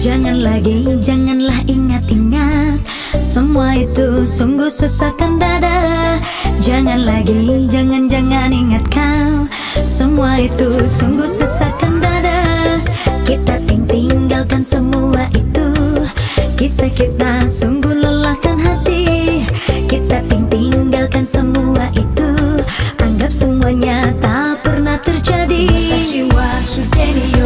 Jangan lagi, janganlah ingat-ingat. Semua itu sungguh sesakkan dada. Jangan lagi, jangan-jangan ingat kau Semua itu sungguh sesakkan dada. Kita ting tinggalkan semua itu. Kisah kita sungguh lelahkan hati. Kita ting tinggalkan semua itu. Anggap semuanya tak pernah terjadi. Wa sudeni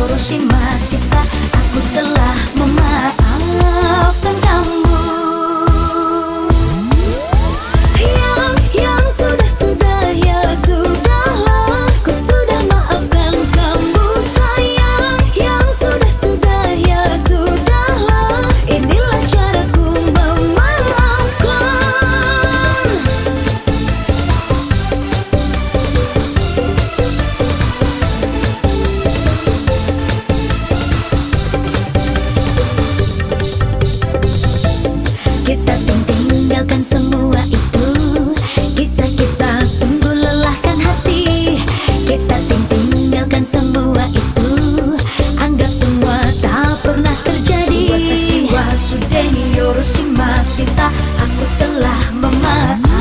Deni Yoroshima Shita Aku telah memati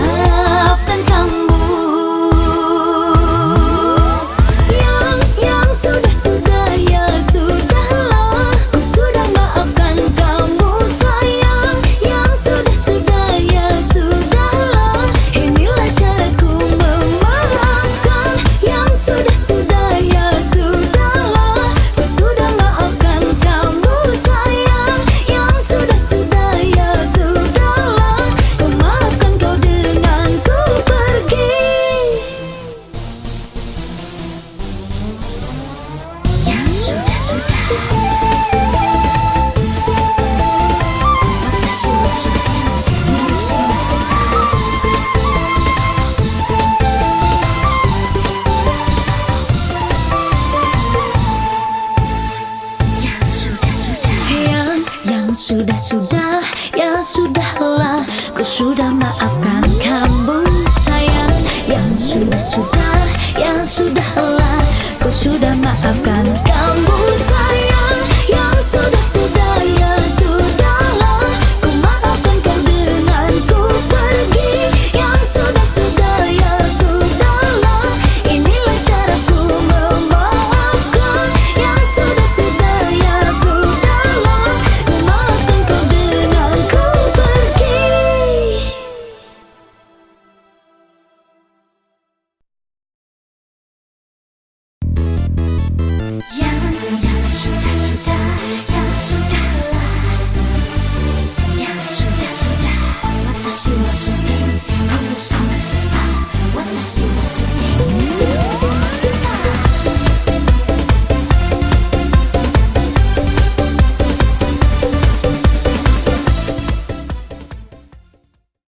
Sudah sudah ya sudahlah. Ku sudah maafkan kamu sayang. Yang sudah sudah